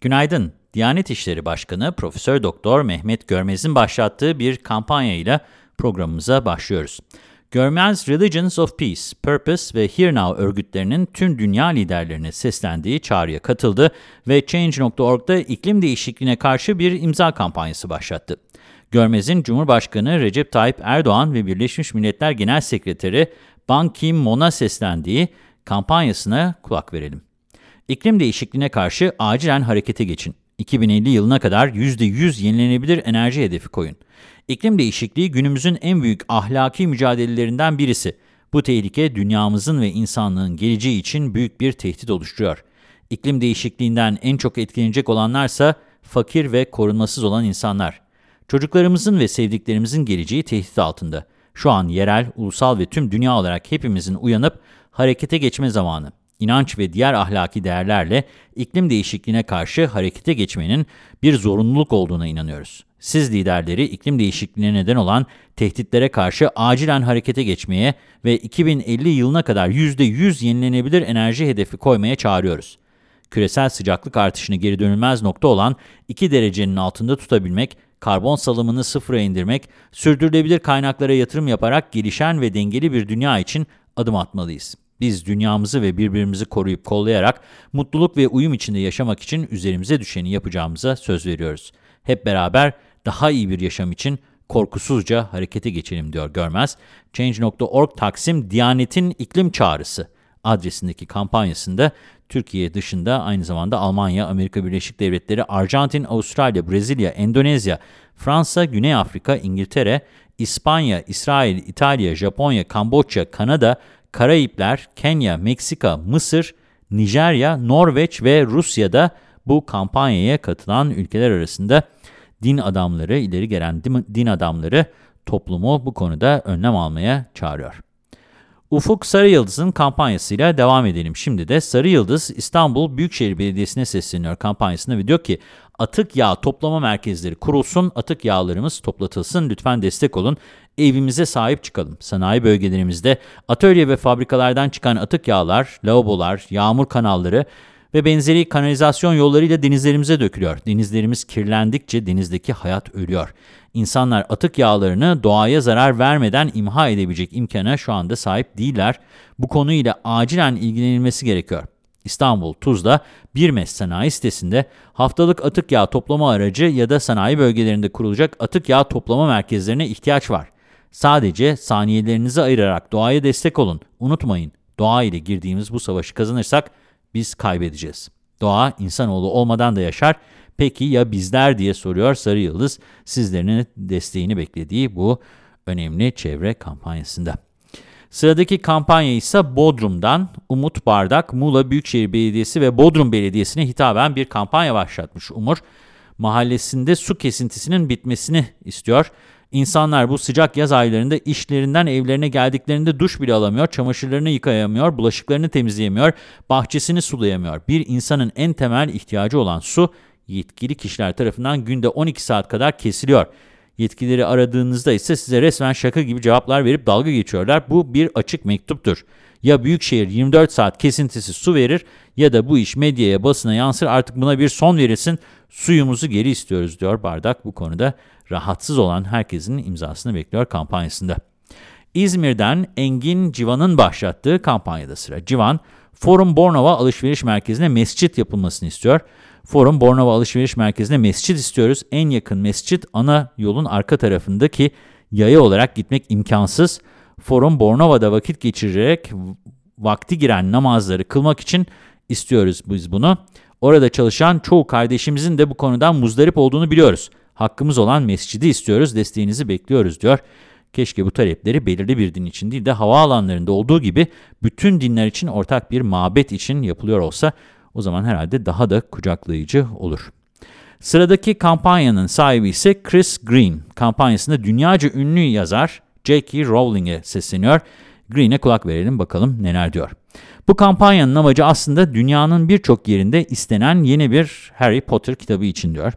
Günaydın. Diyanet İşleri Başkanı Profesör Doktor Mehmet Görmez'in başlattığı bir kampanyayla programımıza başlıyoruz. Görmez Religions of Peace, Purpose ve Here Now örgütlerinin tüm dünya liderlerine seslendiği çağrıya katıldı ve Change.org'da iklim değişikliğine karşı bir imza kampanyası başlattı. Görmez'in Cumhurbaşkanı Recep Tayyip Erdoğan ve Birleşmiş Milletler Genel Sekreteri Ban Ki-moon'a seslendiği kampanyasına kulak verelim. İklim değişikliğine karşı acilen harekete geçin. 2050 yılına kadar %100 yenilenebilir enerji hedefi koyun. İklim değişikliği günümüzün en büyük ahlaki mücadelelerinden birisi. Bu tehlike dünyamızın ve insanlığın geleceği için büyük bir tehdit oluşturuyor. İklim değişikliğinden en çok etkilenecek olanlarsa fakir ve korunmasız olan insanlar. Çocuklarımızın ve sevdiklerimizin geleceği tehdit altında. Şu an yerel, ulusal ve tüm dünya olarak hepimizin uyanıp harekete geçme zamanı inanç ve diğer ahlaki değerlerle iklim değişikliğine karşı harekete geçmenin bir zorunluluk olduğuna inanıyoruz. Siz liderleri iklim değişikliğine neden olan tehditlere karşı acilen harekete geçmeye ve 2050 yılına kadar %100 yenilenebilir enerji hedefi koymaya çağırıyoruz. Küresel sıcaklık artışını geri dönülmez nokta olan 2 derecenin altında tutabilmek, karbon salımını sıfıra indirmek, sürdürülebilir kaynaklara yatırım yaparak gelişen ve dengeli bir dünya için adım atmalıyız. Biz dünyamızı ve birbirimizi koruyup kollayarak mutluluk ve uyum içinde yaşamak için üzerimize düşeni yapacağımıza söz veriyoruz. Hep beraber daha iyi bir yaşam için korkusuzca harekete geçelim diyor Görmez. Change.org Taksim Diyanet'in iklim çağrısı adresindeki kampanyasında Türkiye dışında aynı zamanda Almanya, Amerika Birleşik Devletleri, Arjantin, Avustralya, Brezilya, Endonezya, Fransa, Güney Afrika, İngiltere, İspanya, İsrail, İtalya, Japonya, Kamboçya, Kanada, Karayipler, Kenya, Meksika, Mısır, Nijerya, Norveç ve Rusya'da bu kampanyaya katılan ülkeler arasında din adamları, ileri gelen din adamları toplumu bu konuda önlem almaya çağırıyor. Ufuk Sarıyıldız'ın kampanyasıyla devam edelim. Şimdi de Sarı Yıldız İstanbul Büyükşehir Belediyesi'ne sesleniyor kampanyasında ve diyor ki atık yağ toplama merkezleri kurulsun, atık yağlarımız toplatılsın, lütfen destek olun, evimize sahip çıkalım. Sanayi bölgelerimizde atölye ve fabrikalardan çıkan atık yağlar, lavabolar, yağmur kanalları ve benzeri kanalizasyon yollarıyla denizlerimize dökülüyor. Denizlerimiz kirlendikçe denizdeki hayat ölüyor. İnsanlar atık yağlarını doğaya zarar vermeden imha edebilecek imkana şu anda sahip değiller. Bu konuyla acilen ilgilenilmesi gerekiyor. İstanbul, Tuzla, Birmes Sanayi sitesinde haftalık atık yağ toplama aracı ya da sanayi bölgelerinde kurulacak atık yağ toplama merkezlerine ihtiyaç var. Sadece saniyelerinizi ayırarak doğaya destek olun. Unutmayın, doğa ile girdiğimiz bu savaşı kazanırsak biz kaybedeceğiz. Doğa insanoğlu olmadan da yaşar. Peki ya bizler diye soruyor Sarı Yıldız sizlerin desteğini beklediği bu önemli çevre kampanyasında. Sıradaki kampanya ise Bodrum'dan Umut Bardak, Muğla Büyükşehir Belediyesi ve Bodrum Belediyesi'ne hitaben bir kampanya başlatmış Umur. Mahallesinde su kesintisinin bitmesini istiyor. İnsanlar bu sıcak yaz aylarında işlerinden evlerine geldiklerinde duş bile alamıyor, çamaşırlarını yıkayamıyor, bulaşıklarını temizleyemiyor, bahçesini sulayamıyor. Bir insanın en temel ihtiyacı olan su, yetkili kişiler tarafından günde 12 saat kadar kesiliyor. Yetkileri aradığınızda ise size resmen şaka gibi cevaplar verip dalga geçiyorlar. Bu bir açık mektuptur. Ya Büyükşehir 24 saat kesintisi su verir ya da bu iş medyaya, basına yansır artık buna bir son verilsin. Suyumuzu geri istiyoruz diyor Bardak bu konuda rahatsız olan herkesin imzasını bekliyor kampanyasında. İzmir'den Engin Civan'ın başlattığı kampanyada sıra. Civan, Forum Bornova Alışveriş Merkezi'ne mescit yapılmasını istiyor. Forum Bornova Alışveriş Merkezi'ne mescit istiyoruz. En yakın mescit ana yolun arka tarafındaki yaya olarak gitmek imkansız. Forum Bornova'da vakit geçirerek vakti giren namazları kılmak için istiyoruz biz bunu. Orada çalışan çoğu kardeşimizin de bu konudan muzdarip olduğunu biliyoruz. Hakkımız olan mescidi istiyoruz, desteğinizi bekliyoruz diyor. Keşke bu talepleri belirli bir din için değil de havaalanlarında olduğu gibi bütün dinler için ortak bir mabet için yapılıyor olsa o zaman herhalde daha da kucaklayıcı olur. Sıradaki kampanyanın sahibi ise Chris Green. Kampanyasında dünyaca ünlü yazar J.K. Rowling'e sesleniyor. Green'e kulak verelim bakalım neler diyor. Bu kampanyanın amacı aslında dünyanın birçok yerinde istenen yeni bir Harry Potter kitabı için diyor.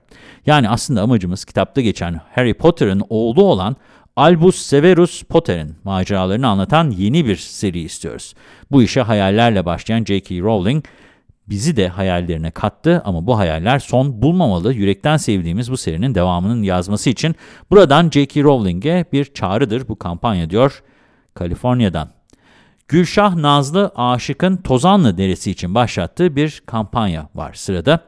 Yani aslında amacımız kitapta geçen Harry Potter'ın oğlu olan Albus Severus Potter'ın maceralarını anlatan yeni bir seri istiyoruz. Bu işe hayallerle başlayan J.K. Rowling, bizi de hayallerine kattı ama bu hayaller son bulmamalı. Yürekten sevdiğimiz bu serinin devamının yazması için buradan J.K. Rowling'e bir çağrıdır bu kampanya diyor Kaliforniya'dan. Gülşah Nazlı Aşık'ın Tozanlı Deresi için başlattığı bir kampanya var sırada.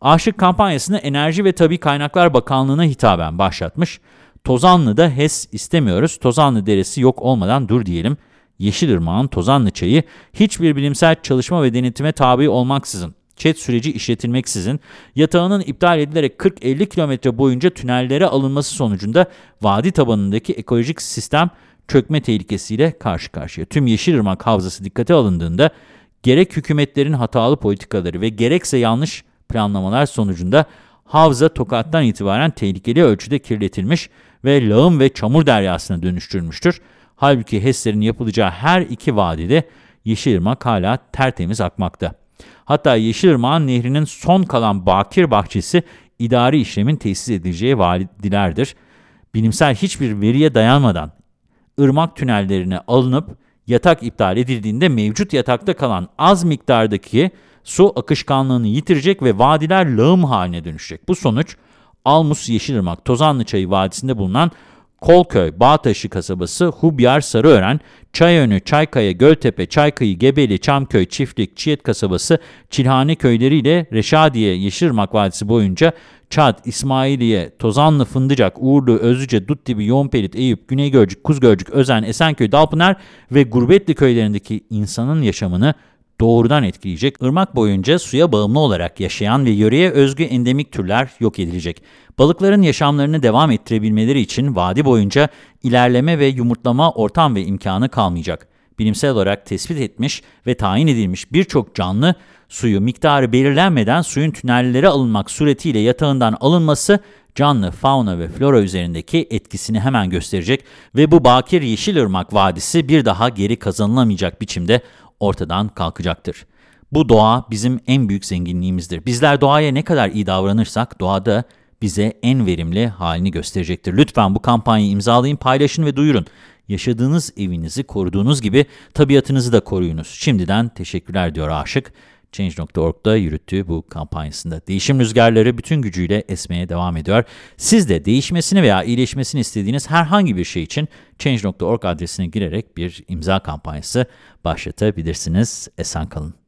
Aşık kampanyasını Enerji ve Tabi Kaynaklar Bakanlığı'na hitaben başlatmış. Tozanlı'da HES istemiyoruz, Tozanlı Deresi yok olmadan dur diyelim. Yeşilırmağın Tozanlı çayı hiçbir bilimsel çalışma ve denetime tabi olmaksızın, çet süreci işletilmeksizin, yatağının iptal edilerek 40-50 kilometre boyunca tünellere alınması sonucunda vadi tabanındaki ekolojik sistem çökme tehlikesiyle karşı karşıya. Tüm Yeşilırmak Havzası dikkate alındığında gerek hükümetlerin hatalı politikaları ve gerekse yanlış planlamalar sonucunda havza Tokat'tan itibaren tehlikeli ölçüde kirletilmiş ve lağım ve çamur deryasına dönüştürmüştür. Halbuki HES'lerin yapılacağı her iki vadide Yeşilırmak hala tertemiz akmakta. Hatta Yeşilırmak'ın nehrinin son kalan bakir bahçesi idari işlemin tesis edileceği vadilerdir. Bilimsel hiçbir veriye dayanmadan ırmak tünellerine alınıp yatak iptal edildiğinde mevcut yatakta kalan az miktardaki su akışkanlığını yitirecek ve vadiler lağım haline dönüşecek. Bu sonuç Almus Yeşilırmak Tozanlıçayı Vadisi'nde bulunan Kolköy, Bağtaşı kasabası, Hubyar, Sarıören, Çayönü, Çaykaya, Göltepe, Çaykıyı, Gebeli, Çamköy, Çiftlik, Çiyet kasabası, Çilhane köyleriyle Reşadiye, Yeşilırmak Vadisi boyunca Çat, İsmailiye, Tozanlı, Fındıcak, Uğurlu, Özlüce, Dutdibi, Yoğunpelit, Eyüp, Güneygölcük, Kuzgölcük, Özen, Esenköy, Dalpınar ve Gurbetli köylerindeki insanın yaşamını doğrudan etkileyecek. Irmak boyunca suya bağımlı olarak yaşayan ve yöreye özgü endemik türler yok edilecek. Balıkların yaşamlarını devam ettirebilmeleri için vadi boyunca ilerleme ve yumurtlama ortam ve imkanı kalmayacak. Bilimsel olarak tespit etmiş ve tayin edilmiş birçok canlı suyu miktarı belirlenmeden suyun tünellere alınmak suretiyle yatağından alınması canlı, fauna ve flora üzerindeki etkisini hemen gösterecek ve bu Bakir Yeşilırmak Vadisi bir daha geri kazanılamayacak biçimde ortadan kalkacaktır. Bu doğa bizim en büyük zenginliğimizdir. Bizler doğaya ne kadar iyi davranırsak doğada bize en verimli halini gösterecektir. Lütfen bu kampanyayı imzalayın, paylaşın ve duyurun. Yaşadığınız evinizi koruduğunuz gibi tabiatınızı da koruyunuz. Şimdiden teşekkürler diyor Aşık. Change.org'da yürüttüğü bu kampanyasında. Değişim rüzgarları bütün gücüyle esmeye devam ediyor. Siz de değişmesini veya iyileşmesini istediğiniz herhangi bir şey için Change.org adresine girerek bir imza kampanyası başlatabilirsiniz. Esen kalın.